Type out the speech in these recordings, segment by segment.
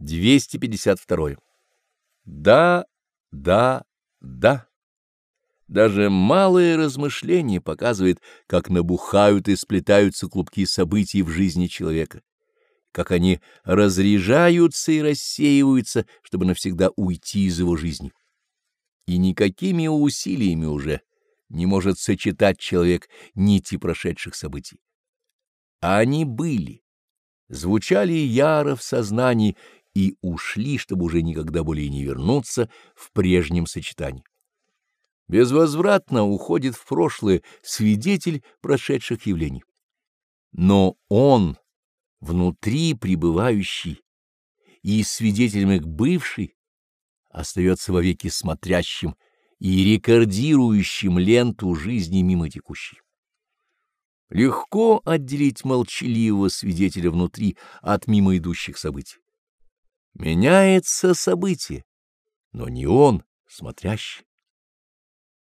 252. Да, да, да. Даже малое размышление показывает, как набухают и сплетаются клубки событий в жизни человека, как они разряжаются и рассеиваются, чтобы навсегда уйти из его жизни. И никакими усилиями уже не может сочетать человек нити прошедших событий. А они были, звучали яро в сознании и ушли, чтобы уже никогда более не вернуться в прежнем сочетании. Безвозвратно уходит в прошлое свидетель прошедших явлений. Но он, внутри пребывающий и свидетелем их бывший, остается вовеки смотрящим и рекордирующим ленту жизни мимо текущей. Легко отделить молчаливого свидетеля внутри от мимо идущих событий. Меняется событие, но не он, смотрящий.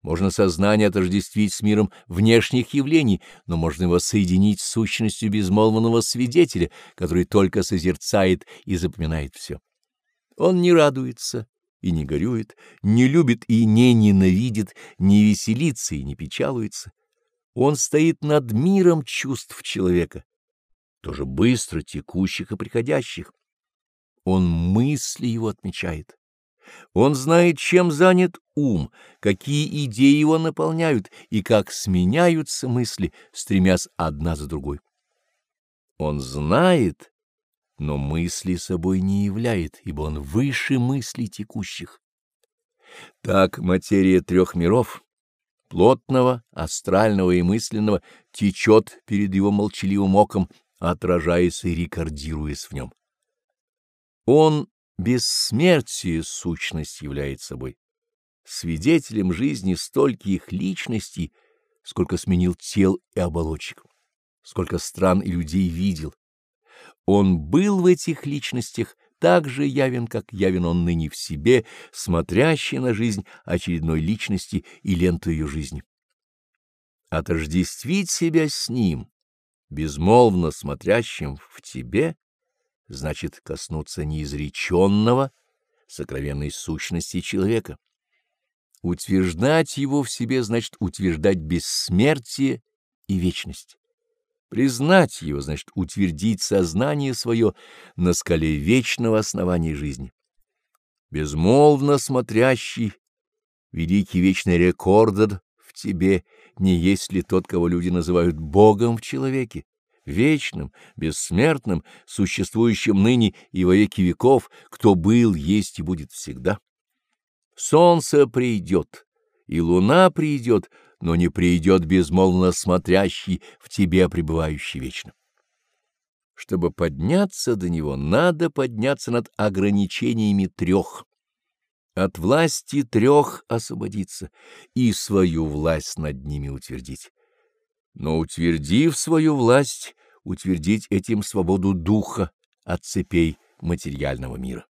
Можно сознание отождествить с миром внешних явлений, но можно его соединить с сущностью безмолвного свидетеля, который только созерцает и запоминает все. Он не радуется и не горюет, не любит и не ненавидит, не веселится и не печалуется. Он стоит над миром чувств человека, тоже быстро текущих и приходящих. Он мысли его отмечает. Он знает, чем занят ум, какие идеи его наполняют и как сменяются мысли, стремясь одна за другой. Он знает, но мысли собой не являет, ибо он выше мыслей текущих. Так материя трех миров, плотного, астрального и мысленного, течет перед его молчаливым оком, отражаясь и рекордируясь в нем. Он бессмертие сущность является собой, свидетелем жизни стольких личностей, сколько сменил тел и оболочек, сколько стран и людей видел. Он был в этих личностях так же явен, как явен он ныне в себе, смотрящий на жизнь очередной личности и ленту ее жизни. Отождествить себя с ним, безмолвно смотрящим в тебе — значит коснуться неизреченного, сокровенной сущности человека. Утверждать его в себе значит утверждать бессмертие и вечность. Признать его значит утвердить сознание свое на скале вечного основания жизни. Безмолвно смотрящий, великий вечный рекордер в тебе, не есть ли тот, кого люди называют Богом в человеке? Вечным, бессмертным, существующим ныне и во веки веков, кто был, есть и будет всегда. Солнце придет, и луна придет, но не придет безмолвно смотрящий в тебе пребывающий вечно. Чтобы подняться до него, надо подняться над ограничениями трех. От власти трех освободиться и свою власть над ними утвердить. Но утвердив свою власть, утвердить этим свободу духа от цепей материального мира.